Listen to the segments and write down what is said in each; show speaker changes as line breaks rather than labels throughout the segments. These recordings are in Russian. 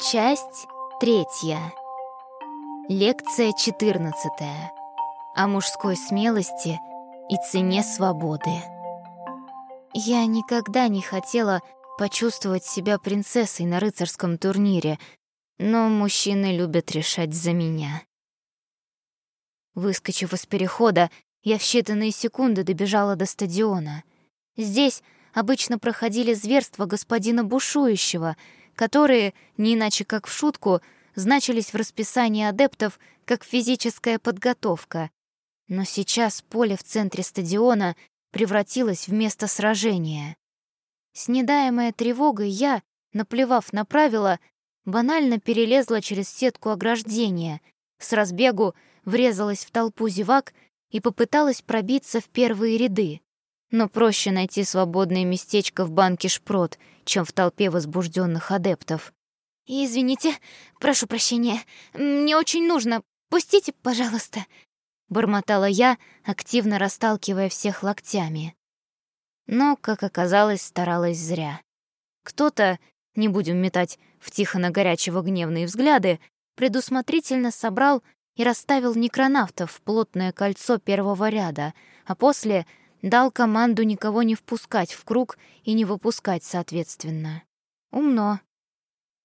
Часть третья. Лекция четырнадцатая. О мужской смелости и цене свободы. Я никогда не хотела почувствовать себя принцессой на рыцарском турнире, но мужчины любят решать за меня. Выскочив из перехода, я в считанные секунды добежала до стадиона. Здесь обычно проходили зверства господина Бушующего, которые, не иначе как в шутку, значились в расписании адептов как физическая подготовка. Но сейчас поле в центре стадиона превратилось в место сражения. Снедаемая тревогой, я, наплевав на правила, банально перелезла через сетку ограждения, с разбегу врезалась в толпу зевак и попыталась пробиться в первые ряды. Но проще найти свободное местечко в банке шпрот, чем в толпе возбужденных адептов. «Извините, прошу прощения, мне очень нужно, пустите, пожалуйста», — бормотала я, активно расталкивая всех локтями. Но, как оказалось, старалась зря. Кто-то, не будем метать в Тихона горячего гневные взгляды, предусмотрительно собрал и расставил некронавтов в плотное кольцо первого ряда, а после дал команду никого не впускать в круг и не выпускать соответственно. Умно.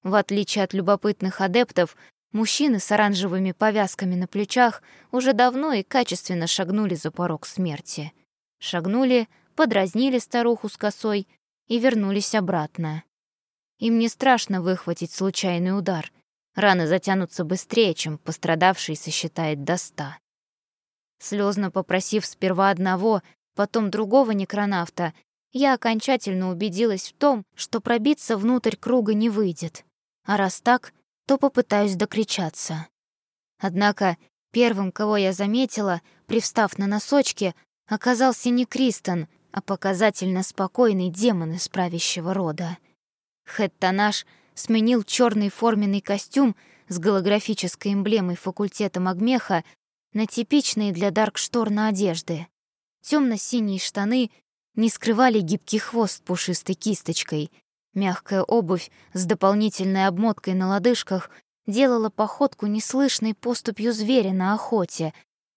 В отличие от любопытных адептов, мужчины с оранжевыми повязками на плечах уже давно и качественно шагнули за порог смерти. Шагнули, подразнили старуху с косой и вернулись обратно. Им не страшно выхватить случайный удар. Раны затянутся быстрее, чем пострадавший сосчитает до ста. Слезно попросив сперва одного, потом другого некронавта, я окончательно убедилась в том, что пробиться внутрь круга не выйдет. А раз так, то попытаюсь докричаться. Однако первым, кого я заметила, привстав на носочки, оказался не Кристен, а показательно спокойный демон из правящего рода. Хэттанаш сменил черный форменный костюм с голографической эмблемой факультета Магмеха на типичные для Даркшторна одежды. Темно-синие штаны не скрывали гибкий хвост пушистой кисточкой. Мягкая обувь с дополнительной обмоткой на лодыжках делала походку неслышной поступью зверя на охоте,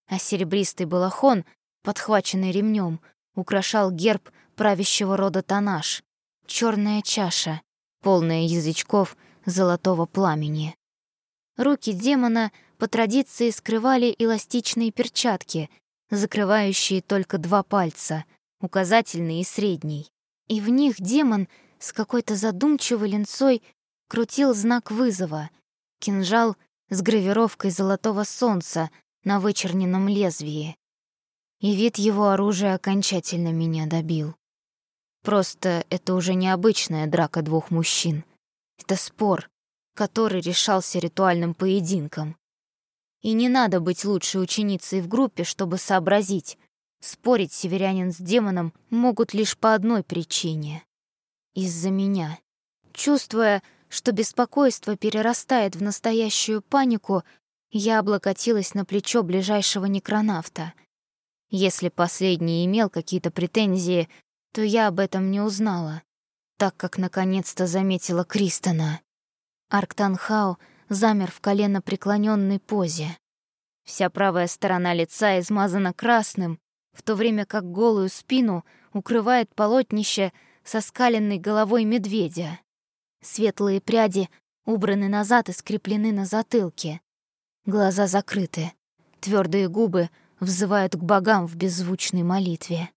а серебристый балахон, подхваченный ремнем, украшал герб правящего рода Танаш — черная чаша, полная язычков золотого пламени. Руки демона по традиции скрывали эластичные перчатки — закрывающие только два пальца, указательный и средний. И в них демон с какой-то задумчивой линцой крутил знак вызова — кинжал с гравировкой золотого солнца на вычерненном лезвии. И вид его оружия окончательно меня добил. Просто это уже необычная драка двух мужчин. Это спор, который решался ритуальным поединком. И не надо быть лучшей ученицей в группе, чтобы сообразить. Спорить северянин с демоном могут лишь по одной причине. Из-за меня. Чувствуя, что беспокойство перерастает в настоящую панику, я облокотилась на плечо ближайшего некронавта. Если последний имел какие-то претензии, то я об этом не узнала, так как наконец-то заметила Кристона. Арктанхау — замер в колено преклоненной позе. Вся правая сторона лица измазана красным, в то время как голую спину укрывает полотнище со скаленной головой медведя. Светлые пряди убраны назад и скреплены на затылке. Глаза закрыты, твердые губы взывают к богам в беззвучной молитве.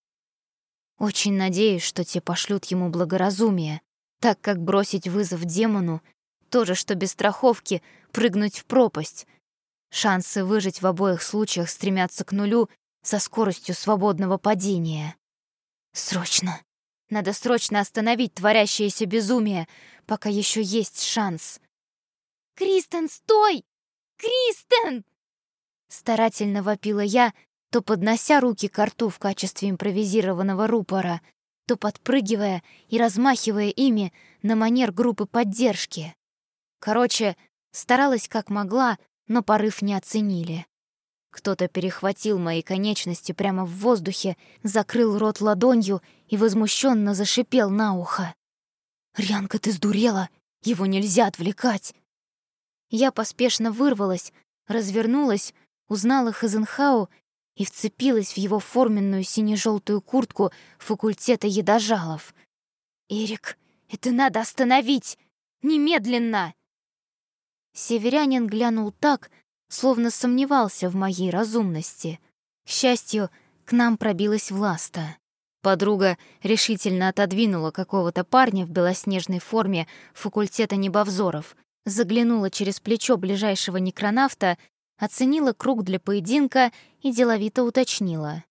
Очень надеюсь, что те пошлют ему благоразумие, так как бросить вызов демону то же, что без страховки прыгнуть в пропасть. Шансы выжить в обоих случаях стремятся к нулю со скоростью свободного падения. Срочно. Надо срочно остановить творящееся безумие, пока еще есть шанс. «Кристен, стой! Кристен!» Старательно вопила я, то поднося руки к рту в качестве импровизированного рупора, то подпрыгивая и размахивая ими на манер группы поддержки. Короче, старалась как могла, но порыв не оценили. Кто-то перехватил мои конечности прямо в воздухе, закрыл рот ладонью и возмущенно зашипел на ухо. «Рянка, ты сдурела! Его нельзя отвлекать! Я поспешно вырвалась, развернулась, узнала Хазенхау и вцепилась в его форменную сине-желтую куртку факультета едожалов. «Эрик, это надо остановить! Немедленно!» Северянин глянул так, словно сомневался в моей разумности. К счастью, к нам пробилась Власта. Подруга решительно отодвинула какого-то парня в белоснежной форме факультета небовзоров, заглянула через плечо ближайшего некронавта, оценила круг для поединка и деловито уточнила.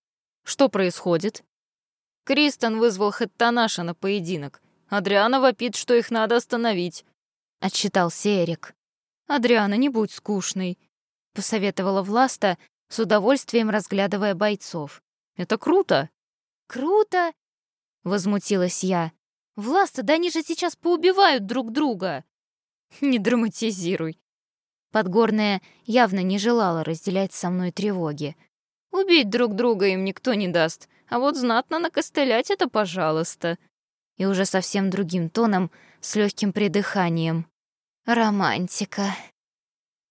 «Что происходит?» «Кристен вызвал Хэттанаша на поединок. Адриана вопит, что их надо остановить», — отчитался Эрик. «Адриана, не будь скучной», — посоветовала Власта, с удовольствием разглядывая бойцов. «Это круто!» «Круто!» — возмутилась я. «Власта, да они же сейчас поубивают друг друга!» «Не драматизируй!» Подгорная явно не желала разделять со мной тревоги. «Убить друг друга им никто не даст, а вот знатно накостылять это пожалуйста!» И уже совсем другим тоном, с легким придыханием. «Романтика!»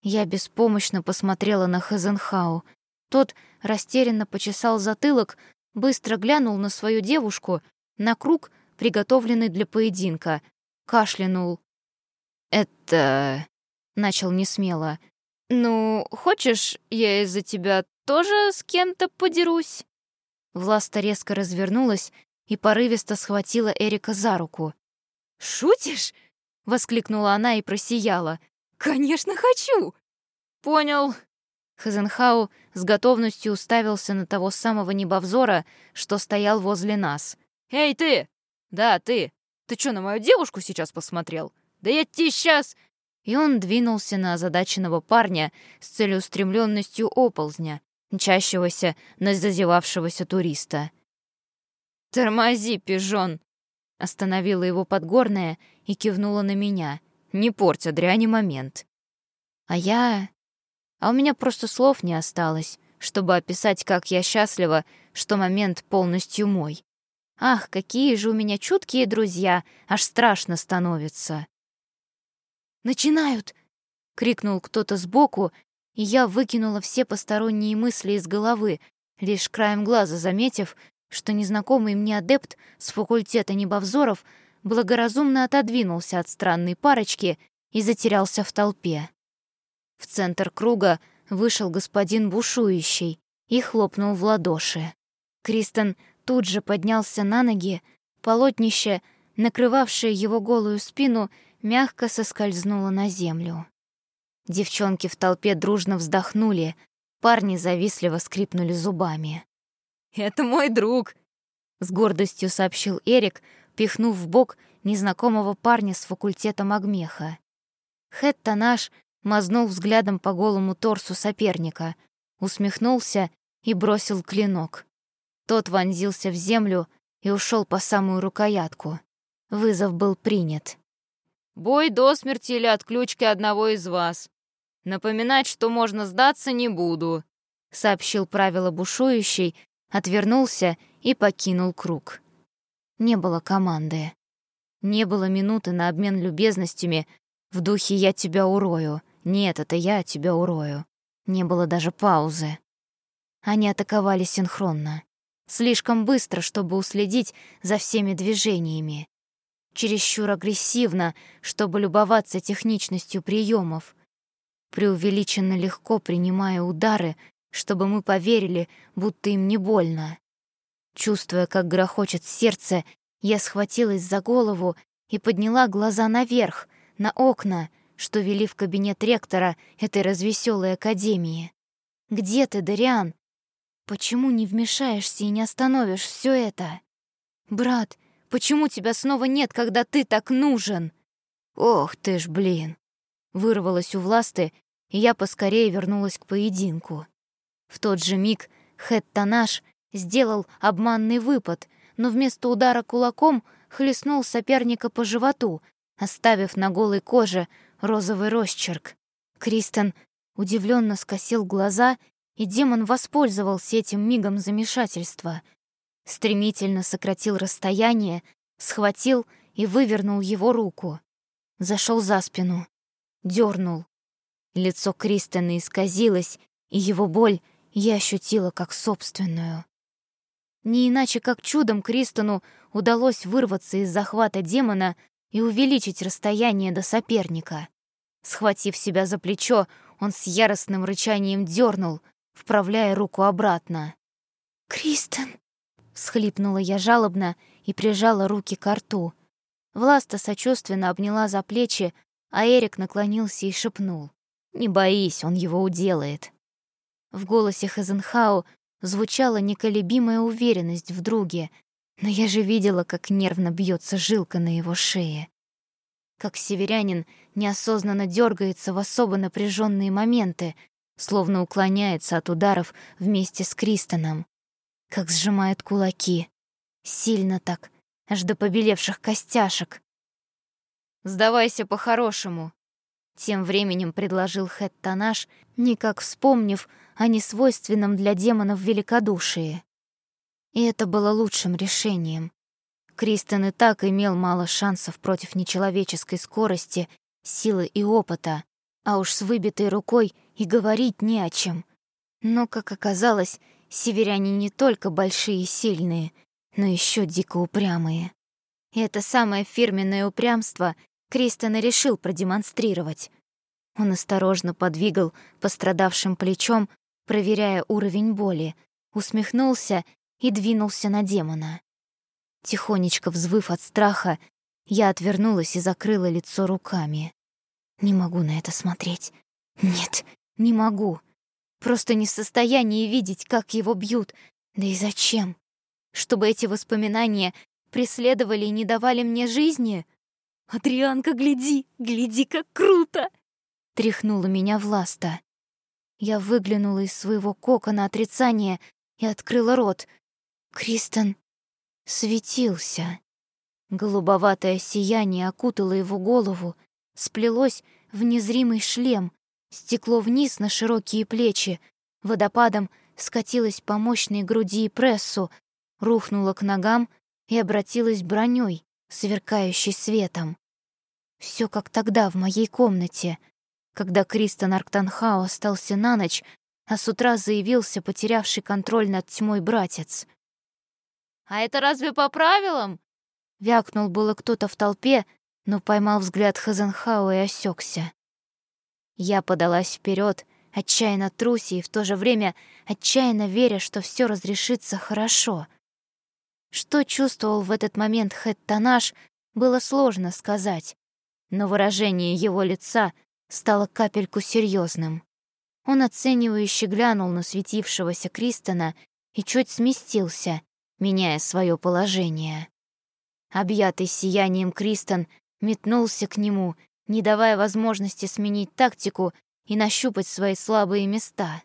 Я беспомощно посмотрела на Хазенхау. Тот растерянно почесал затылок, быстро глянул на свою девушку, на круг, приготовленный для поединка, кашлянул. «Это...» — начал несмело. «Ну, хочешь, я из-за тебя тоже с кем-то подерусь?» Власта резко развернулась и порывисто схватила Эрика за руку. «Шутишь?» — воскликнула она и просияла. «Конечно хочу!» «Понял», Хазенхау с готовностью уставился на того самого небовзора, что стоял возле нас. «Эй, ты! Да, ты! Ты что, на мою девушку сейчас посмотрел? Да я тебе сейчас...» И он двинулся на озадаченного парня с целеустремленностью оползня, мчащегося на зазевавшегося туриста. «Тормози, пижон!» Остановила его подгорная и кивнула на меня. «Не порть, Адриане, момент». А я а у меня просто слов не осталось, чтобы описать, как я счастлива, что момент полностью мой. Ах, какие же у меня чуткие друзья, аж страшно становится. «Начинают!» — крикнул кто-то сбоку, и я выкинула все посторонние мысли из головы, лишь краем глаза заметив, что незнакомый мне адепт с факультета небовзоров благоразумно отодвинулся от странной парочки и затерялся в толпе. В центр круга вышел господин бушующий и хлопнул в ладоши. Кристен тут же поднялся на ноги, полотнище, накрывавшее его голую спину, мягко соскользнуло на землю. Девчонки в толпе дружно вздохнули, парни завистливо скрипнули зубами. «Это мой друг!» — с гордостью сообщил Эрик, пихнув в бок незнакомого парня с факультета Магмеха. Хэтта наш мазнул взглядом по голому торсу соперника, усмехнулся и бросил клинок. Тот вонзился в землю и ушел по самую рукоятку. Вызов был принят. «Бой до смерти или отключки одного из вас. Напоминать, что можно сдаться, не буду», — сообщил правило бушующий, отвернулся и покинул круг. Не было команды. Не было минуты на обмен любезностями в духе «я тебя урою», «Нет, это я тебя урою». Не было даже паузы. Они атаковали синхронно. Слишком быстро, чтобы уследить за всеми движениями. Чересчур агрессивно, чтобы любоваться техничностью приемов. Преувеличенно легко принимая удары, чтобы мы поверили, будто им не больно. Чувствуя, как грохочет сердце, я схватилась за голову и подняла глаза наверх, на окна, что вели в кабинет ректора этой развеселой академии. «Где ты, Дариан? Почему не вмешаешься и не остановишь все это? Брат, почему тебя снова нет, когда ты так нужен?» «Ох ты ж, блин!» Вырвалась у власты, и я поскорее вернулась к поединку. В тот же миг Хэттанаш сделал обманный выпад, но вместо удара кулаком хлестнул соперника по животу, оставив на голой коже розовый росчерк. Кристен удивленно скосил глаза, и демон воспользовался этим мигом замешательства. Стремительно сократил расстояние, схватил и вывернул его руку. Зашел за спину, дернул. Лицо Кристона исказилось, и его боль я ощутила как собственную. Не иначе как чудом Кристону удалось вырваться из захвата демона и увеличить расстояние до соперника. Схватив себя за плечо, он с яростным рычанием дернул, вправляя руку обратно. «Кристен!» — всхлипнула я жалобно и прижала руки к рту. Власта сочувственно обняла за плечи, а Эрик наклонился и шепнул. «Не боись, он его уделает». В голосе Хазенхау звучала неколебимая уверенность в друге, но я же видела, как нервно бьется жилка на его шее. Как северянин неосознанно дергается в особо напряженные моменты, словно уклоняется от ударов вместе с Кристоном. Как сжимает кулаки. Сильно так, аж до побелевших костяшек. «Сдавайся по-хорошему», — тем временем предложил Хэт Танаш, никак вспомнив о несвойственном для демонов великодушии. И это было лучшим решением. Кристен и так имел мало шансов против нечеловеческой скорости, силы и опыта, а уж с выбитой рукой и говорить не о чем. Но, как оказалось, северяне не только большие и сильные, но еще дико упрямые. И это самое фирменное упрямство Кристен и решил продемонстрировать. Он осторожно подвигал пострадавшим плечом, проверяя уровень боли, усмехнулся и двинулся на демона. Тихонечко взвыв от страха, я отвернулась и закрыла лицо руками. Не могу на это смотреть. Нет, не могу. Просто не в состоянии видеть, как его бьют. Да и зачем? Чтобы эти воспоминания преследовали и не давали мне жизни? «Адрианка, гляди, гляди, как круто!» Тряхнула меня Власта. Я выглянула из своего кокона отрицания и открыла рот. Кристен светился. Голубоватое сияние окутало его голову, сплелось в незримый шлем, стекло вниз на широкие плечи, водопадом скатилось по мощной груди и прессу, рухнуло к ногам и обратилось броней, сверкающей светом. Все как тогда в моей комнате, когда Кристен Арктанхау остался на ночь, а с утра заявился потерявший контроль над тьмой братец. «А это разве по правилам?» Вякнул было кто-то в толпе, но поймал взгляд Хазенхау и осекся. Я подалась вперед, отчаянно труся и в то же время отчаянно веря, что все разрешится хорошо. Что чувствовал в этот момент Хэт Танаш, было сложно сказать, но выражение его лица стало капельку серьезным. Он оценивающе глянул на светившегося Кристона и чуть сместился, меняя свое положение. Объятый сиянием Кристон метнулся к нему, не давая возможности сменить тактику и нащупать свои слабые места.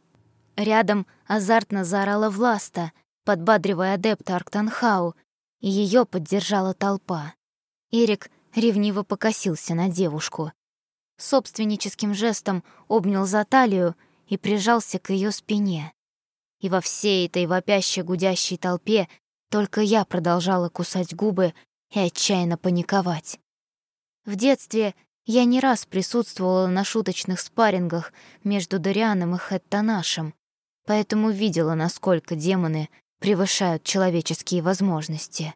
Рядом азартно заорала Власта, подбадривая адепта Арктанхау, и ее поддержала толпа. Эрик ревниво покосился на девушку. Собственническим жестом обнял за талию и прижался к ее спине. И во всей этой вопящей гудящей толпе только я продолжала кусать губы и отчаянно паниковать. В детстве я не раз присутствовала на шуточных спаррингах между Дорианом и Хэттанашем, поэтому видела, насколько демоны превышают человеческие возможности.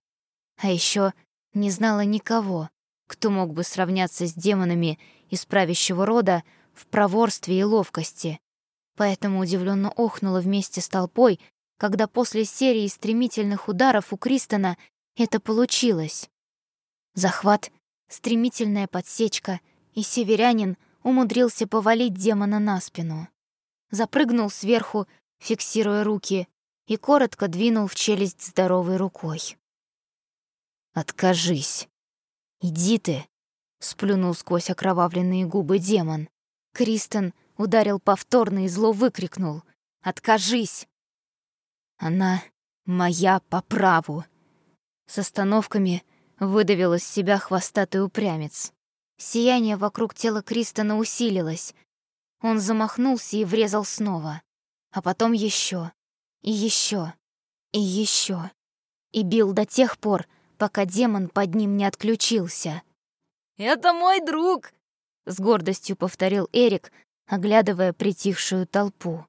А еще не знала никого, кто мог бы сравняться с демонами из правящего рода в проворстве и ловкости. Поэтому удивленно охнула вместе с толпой, когда после серии стремительных ударов у Кристона это получилось. Захват стремительная подсечка, и северянин умудрился повалить демона на спину. Запрыгнул сверху, фиксируя руки, и коротко двинул в челюсть здоровой рукой. «Откажись! Иди ты!» — сплюнул сквозь окровавленные губы демон. Кристен ударил повторно и зло выкрикнул. «Откажись!» «Она моя по праву!» С остановками — выдавил из себя хвостатый упрямец. Сияние вокруг тела Кристона усилилось. Он замахнулся и врезал снова. А потом еще, и еще, и еще. И бил до тех пор, пока демон под ним не отключился. «Это мой друг!» — с гордостью повторил Эрик, оглядывая притихшую толпу.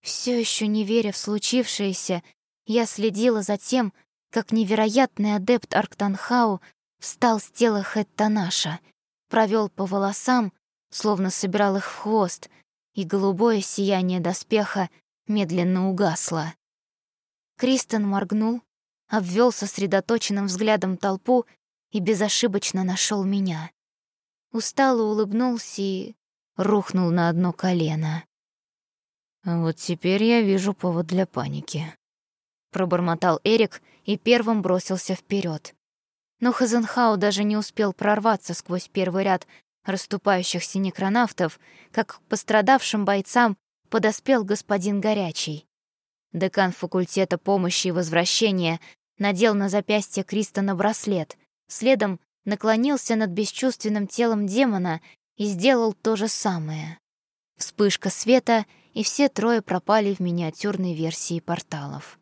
Все еще не веря в случившееся, я следила за тем, как невероятный адепт Арктанхау встал с тела Хэттанаша, провел по волосам, словно собирал их в хвост, и голубое сияние доспеха медленно угасло. Кристен моргнул, обвел сосредоточенным взглядом толпу и безошибочно нашел меня. Устало улыбнулся и рухнул на одно колено.
«Вот теперь я вижу повод для паники», — пробормотал Эрик и первым бросился вперед.
Но Хазенхау даже не успел прорваться сквозь первый ряд расступающихся некронавтов, как к пострадавшим бойцам подоспел господин Горячий. Декан факультета помощи и возвращения надел на запястье Кристона браслет, следом наклонился над бесчувственным телом демона и сделал то же самое. Вспышка света, и все трое пропали в миниатюрной версии порталов.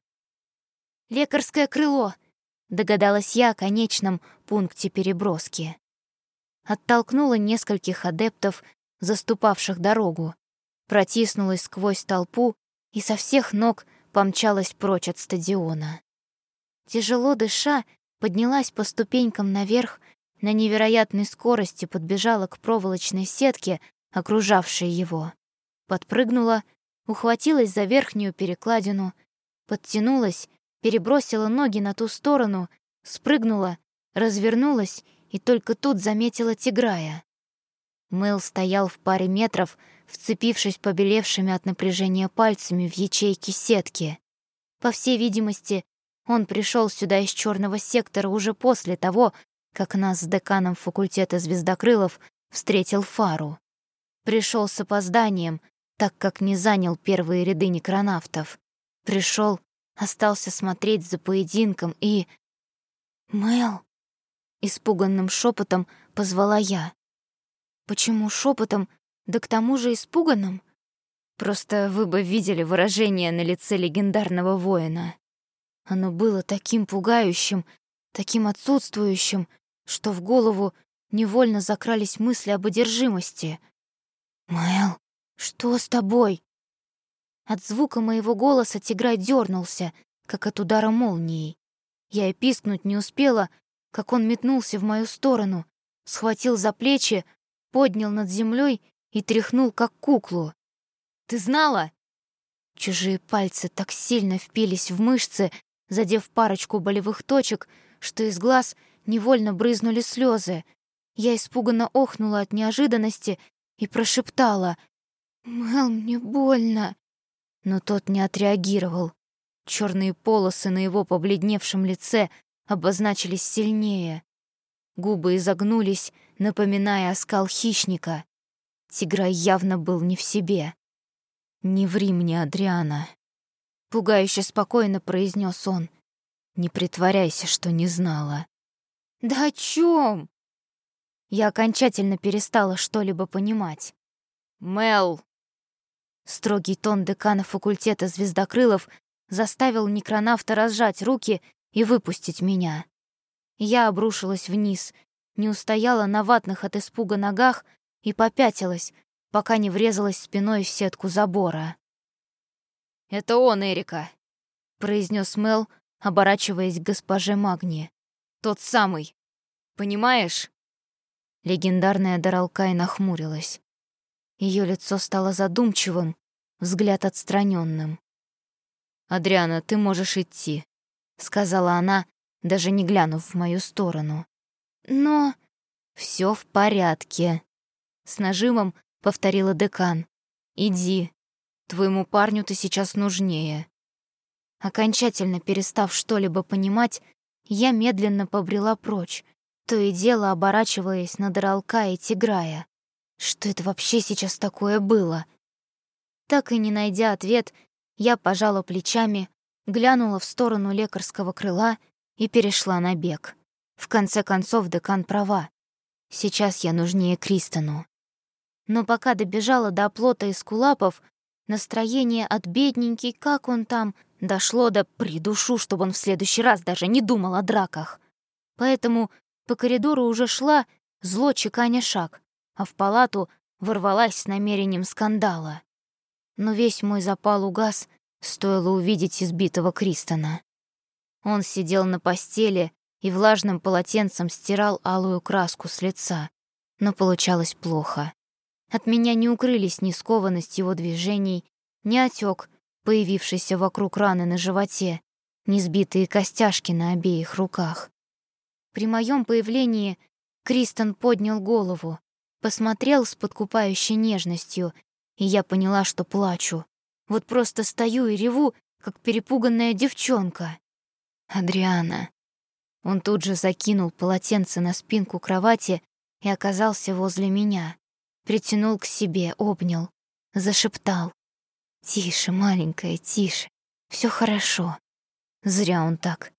«Лекарское крыло!» — догадалась я о конечном пункте переброски оттолкнула нескольких адептов, заступавших дорогу, протиснулась сквозь толпу и со всех ног помчалась прочь от стадиона. Тяжело дыша, поднялась по ступенькам наверх, на невероятной скорости подбежала к проволочной сетке, окружавшей его. Подпрыгнула, ухватилась за верхнюю перекладину, подтянулась, перебросила ноги на ту сторону, спрыгнула, развернулась и только тут заметила Тиграя. Мэл стоял в паре метров, вцепившись побелевшими от напряжения пальцами в ячейки сетки. По всей видимости, он пришел сюда из черного сектора уже после того, как нас с деканом факультета звездокрылов встретил Фару. Пришел с опозданием, так как не занял первые ряды некронавтов. Пришел, остался смотреть за поединком и... «Мэл!» Испуганным шепотом позвала я. Почему шепотом, да к тому же испуганным? Просто вы бы видели выражение на лице легендарного воина. Оно было таким пугающим, таким отсутствующим, что в голову невольно закрались мысли об одержимости. «Мэл, что с тобой?» От звука моего голоса Тиграй дернулся, как от удара молнии. Я и пискнуть не успела, как он метнулся в мою сторону, схватил за плечи, поднял над землей и тряхнул, как куклу. «Ты знала?» Чужие пальцы так сильно впились в мышцы, задев парочку болевых точек, что из глаз невольно брызнули слезы. Я испуганно охнула от неожиданности и прошептала «Мэл, мне больно». Но тот не отреагировал. Черные полосы на его побледневшем лице обозначились сильнее. Губы изогнулись, напоминая оскал хищника. Тиграй явно был не в себе. «Не ври мне, Адриана», — пугающе спокойно произнес он. «Не притворяйся, что не знала». «Да о чем? Я окончательно перестала что-либо понимать. «Мел!» Строгий тон декана факультета звездокрылов заставил некронавта разжать руки и выпустить меня. Я обрушилась вниз, не устояла на ватных от испуга ногах и попятилась, пока не врезалась спиной в сетку забора. «Это он, Эрика», — произнес Мел, оборачиваясь к госпоже Магни. «Тот самый. Понимаешь?» Легендарная Даралкай нахмурилась. Ее лицо стало задумчивым, взгляд отстраненным. «Адриана, ты можешь идти. — сказала она, даже не глянув в мою сторону. «Но...» все в порядке», — с нажимом повторила декан. «Иди, твоему парню ты сейчас нужнее». Окончательно перестав что-либо понимать, я медленно побрела прочь, то и дело оборачиваясь на Даралка и Тиграя. Что это вообще сейчас такое было? Так и не найдя ответ, я пожала плечами, глянула в сторону лекарского крыла и перешла на бег. В конце концов, декан права. Сейчас я нужнее Кристону. Но пока добежала до оплота из кулапов, настроение от бедненький, как он там, дошло до придушу, чтобы он в следующий раз даже не думал о драках. Поэтому по коридору уже шла, зло чеканя шаг, а в палату ворвалась с намерением скандала. Но весь мой запал угас, стоило увидеть избитого Кристона. Он сидел на постели и влажным полотенцем стирал алую краску с лица, но получалось плохо. От меня не укрылись ни скованность его движений, ни отек, появившийся вокруг раны на животе, ни сбитые костяшки на обеих руках. При моем появлении Кристон поднял голову, посмотрел с подкупающей нежностью, и я поняла, что плачу. Вот просто стою и реву, как перепуганная девчонка. «Адриана». Он тут же закинул полотенце на спинку кровати и оказался возле меня. Притянул к себе, обнял, зашептал. «Тише, маленькая, тише. Все хорошо». Зря он так.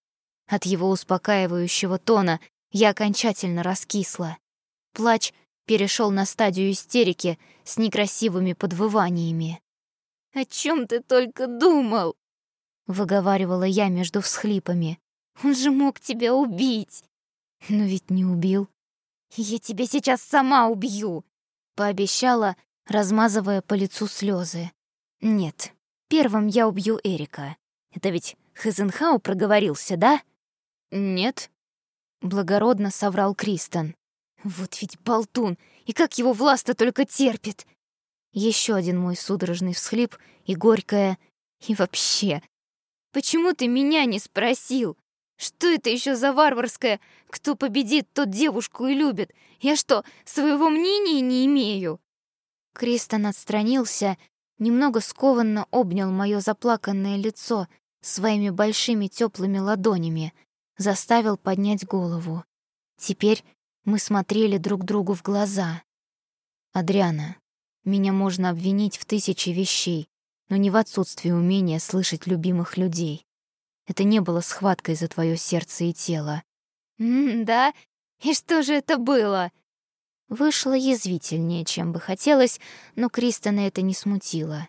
От его успокаивающего тона я окончательно раскисла. Плач перешел на стадию истерики с некрасивыми подвываниями. «О чем ты только думал?» — выговаривала я между всхлипами. «Он же мог тебя убить!» «Но ведь не убил». «Я тебя сейчас сама убью!» — пообещала, размазывая по лицу слезы. «Нет, первым я убью Эрика. Это ведь Хезенхау проговорился, да?» «Нет», — благородно соврал Кристен. «Вот ведь болтун! И как его власта только терпит!» Еще один мой судорожный всхлип и горькое «И вообще, почему ты меня не спросил? Что это еще за варварское «кто победит, тот девушку и любит»? Я что, своего мнения не имею?» Кристен отстранился, немного скованно обнял мое заплаканное лицо своими большими теплыми ладонями, заставил поднять голову. Теперь мы смотрели друг другу в глаза. «Адриана, меня можно обвинить в тысяче вещей, но не в отсутствии умения слышать любимых людей. Это не было схваткой за твое сердце и тело». «М «Да? И что же это было?» Вышло язвительнее, чем бы хотелось, но Кристона это не смутило.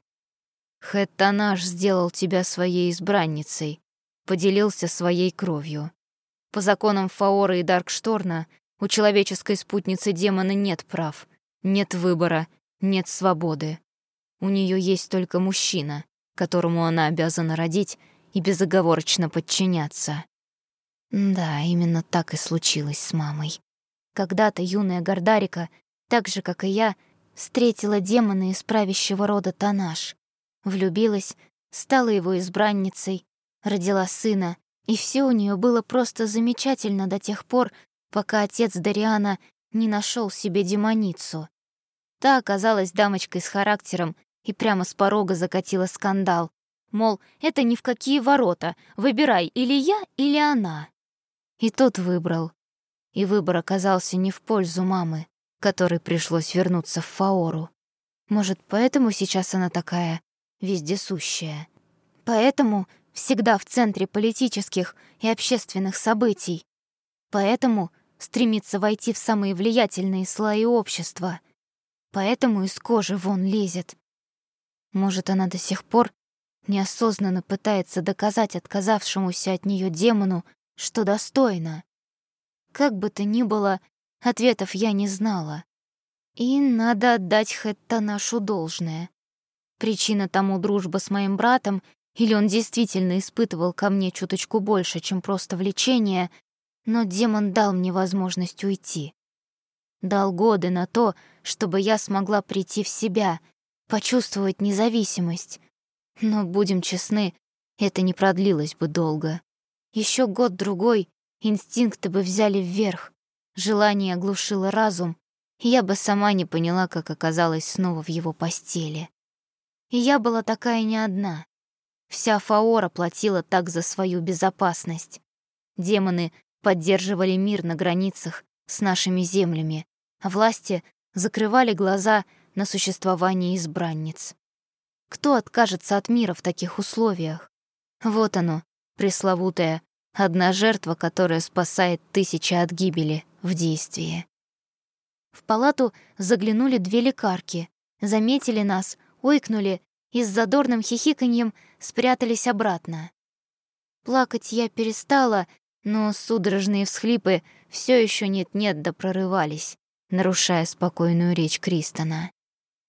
Хэттанаш сделал тебя своей избранницей, поделился своей кровью. По законам Фаора и Даркшторна у человеческой спутницы демона нет прав, нет выбора, нет свободы. У нее есть только мужчина, которому она обязана родить и безоговорочно подчиняться. Да, именно так и случилось с мамой. Когда-то юная Гордарика, так же, как и я, встретила демона из правящего рода Танаш влюбилась, стала его избранницей, родила сына, и все у нее было просто замечательно до тех пор, пока отец Дариана не нашел себе демоницу. Та оказалась дамочкой с характером и прямо с порога закатила скандал. Мол, это ни в какие ворота, выбирай или я, или она. И тот выбрал. И выбор оказался не в пользу мамы, которой пришлось вернуться в Фаору. Может, поэтому сейчас она такая вездесущая. Поэтому всегда в центре политических и общественных событий. Поэтому стремится войти в самые влиятельные слои общества. Поэтому из кожи вон лезет. Может, она до сих пор неосознанно пытается доказать отказавшемуся от нее демону, что достойна. Как бы то ни было, ответов я не знала. И надо отдать Хэтта нашу должное. Причина тому дружба с моим братом, или он действительно испытывал ко мне чуточку больше, чем просто влечение, но демон дал мне возможность уйти. Дал годы на то, чтобы я смогла прийти в себя, почувствовать независимость. Но, будем честны, это не продлилось бы долго. Еще год-другой инстинкты бы взяли вверх, желание оглушило разум, и я бы сама не поняла, как оказалась снова в его постели. И я была такая не одна. Вся Фаора платила так за свою безопасность. Демоны поддерживали мир на границах с нашими землями, власти закрывали глаза на существование избранниц. Кто откажется от мира в таких условиях? Вот оно, пресловутая одна жертва, которая спасает тысячи от гибели в действии. В палату заглянули две лекарки, заметили нас, ойкнули и с задорным хихиканьем спрятались обратно. Плакать я перестала, но судорожные всхлипы все еще нет-нет да прорывались. Нарушая спокойную речь Кристона.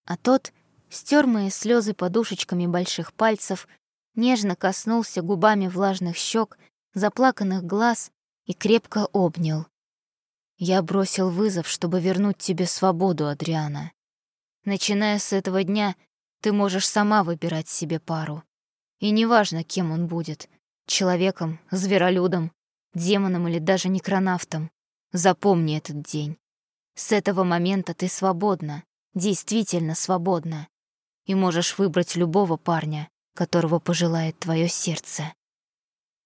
А тот стер мои слезы подушечками больших пальцев, нежно коснулся губами влажных щек, заплаканных глаз и крепко обнял. Я бросил вызов, чтобы вернуть тебе свободу, Адриана. Начиная с этого дня, ты можешь сама выбирать себе пару. И неважно, кем он будет — человеком, зверолюдом, демоном или даже некронавтом. Запомни этот день. С этого момента ты свободна, действительно свободна, и можешь выбрать любого парня, которого пожелает твое сердце.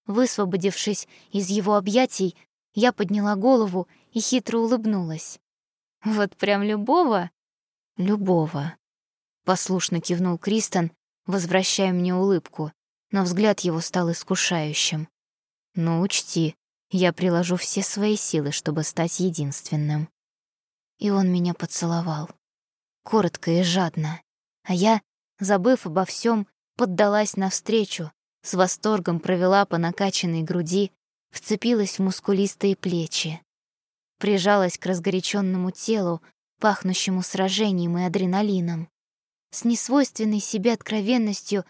Высвободившись из его объятий, я подняла голову и хитро улыбнулась. «Вот прям любого?» «Любого», — послушно кивнул Кристен, возвращая мне улыбку, но взгляд его стал искушающим. «Но учти, я приложу все свои силы, чтобы стать единственным». И он меня поцеловал. Коротко и жадно. А я, забыв обо всем, поддалась навстречу, с восторгом провела по накачанной груди, вцепилась в мускулистые плечи. Прижалась к разгоряченному телу, пахнущему сражением и адреналином. С несвойственной себе откровенностью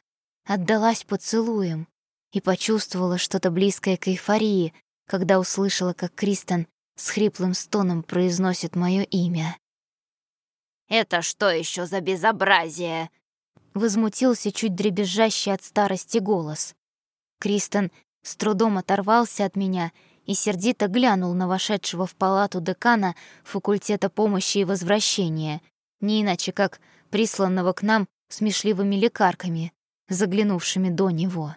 отдалась поцелуем и почувствовала что-то близкое к эйфории, когда услышала, как Кристен с хриплым стоном произносит мое имя.
«Это что еще за безобразие?»
Возмутился чуть дребезжащий от старости голос. Кристен с трудом оторвался от меня и сердито глянул на вошедшего в палату декана факультета помощи и возвращения, не иначе как присланного к нам смешливыми лекарками, заглянувшими до него.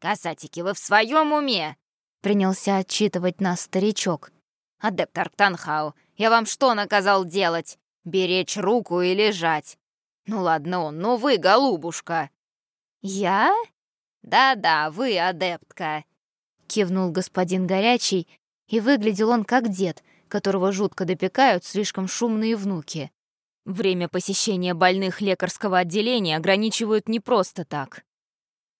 «Касатики, вы в своем уме?» — принялся отчитывать нас старичок. «Адепт Арктанхау, я вам что наказал делать? Беречь руку и лежать? Ну ладно он, но вы, голубушка!»
«Я?»
«Да-да, вы, адептка!»
Кивнул господин Горячий, и выглядел он как дед, которого жутко допекают слишком шумные внуки. Время посещения больных лекарского отделения ограничивают не просто так.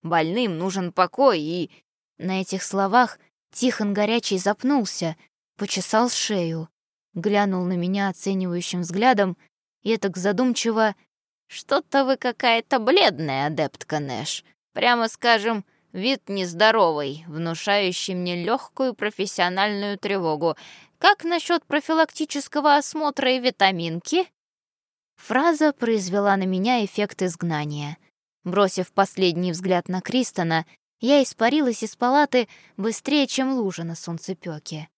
Больным нужен покой и... На этих словах Тихон Горячий запнулся, почесал шею, глянул на меня оценивающим взглядом и так задумчиво «Что-то вы какая-то бледная, адептка Нэш. Прямо скажем, вид нездоровый, внушающий мне легкую профессиональную тревогу. Как насчет профилактического осмотра и витаминки?» Фраза произвела на меня эффект изгнания. Бросив последний взгляд на Кристона, я испарилась из палаты быстрее, чем лужа на солнцепёке.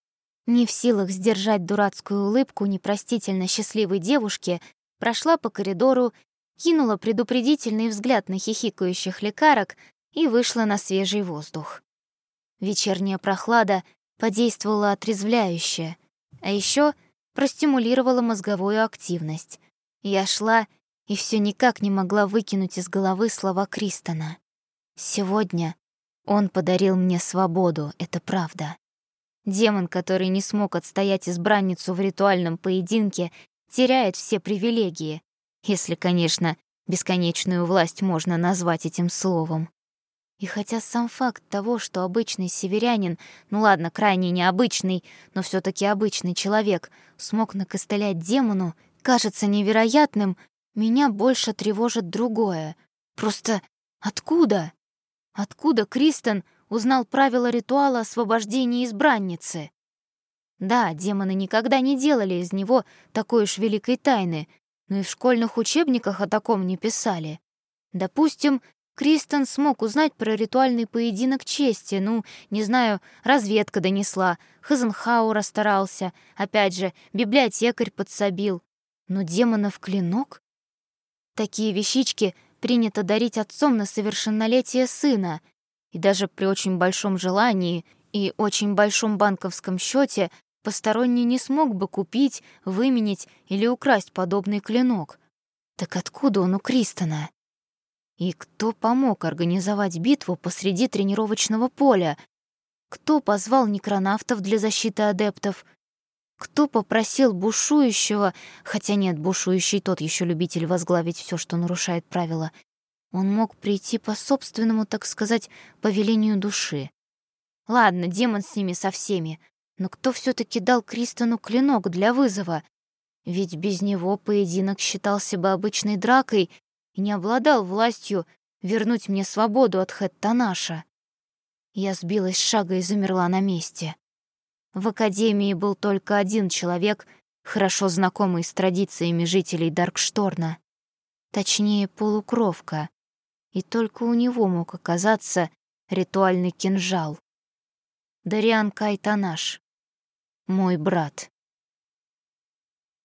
Не в силах сдержать дурацкую улыбку непростительно счастливой девушки, прошла по коридору кинула предупредительный взгляд на хихикающих лекарок и вышла на свежий воздух. Вечерняя прохлада подействовала отрезвляюще, а еще простимулировала мозговую активность. Я шла и все никак не могла выкинуть из головы слова Кристона. Сегодня он подарил мне свободу, это правда. Демон, который не смог отстоять избранницу в ритуальном поединке, теряет все привилегии, если, конечно, бесконечную власть можно назвать этим словом. И хотя сам факт того, что обычный северянин, ну ладно, крайне необычный, но все таки обычный человек, смог накостылять демону, кажется невероятным, меня больше тревожит другое. Просто откуда? Откуда Кристен узнал правила ритуала освобождения избранницы? Да, демоны никогда не делали из него такой уж великой тайны, но и в школьных учебниках о таком не писали. Допустим, Кристен смог узнать про ритуальный поединок чести, ну, не знаю, разведка донесла, Хазенхауэр старался, опять же, библиотекарь подсобил. Но демонов клинок? Такие вещички принято дарить отцом на совершеннолетие сына, и даже при очень большом желании и очень большом банковском счете Посторонний не смог бы купить, выменить или украсть подобный клинок. Так откуда он у Кристона? И кто помог организовать битву посреди тренировочного поля? Кто позвал некронавтов для защиты адептов? Кто попросил бушующего, хотя нет, бушующий тот еще любитель возглавить все, что нарушает правила, он мог прийти по собственному, так сказать, повелению души. Ладно, демон с ними со всеми, но кто все таки дал Кристону клинок для вызова? Ведь без него поединок считался бы обычной дракой и не обладал властью вернуть мне свободу от Хэттанаша. Я сбилась с шага и замерла на месте. В Академии был только один человек, хорошо знакомый с традициями жителей Даркшторна. Точнее, полукровка. И только у него мог оказаться ритуальный кинжал. Дариан Кайтанаш. Мой брат.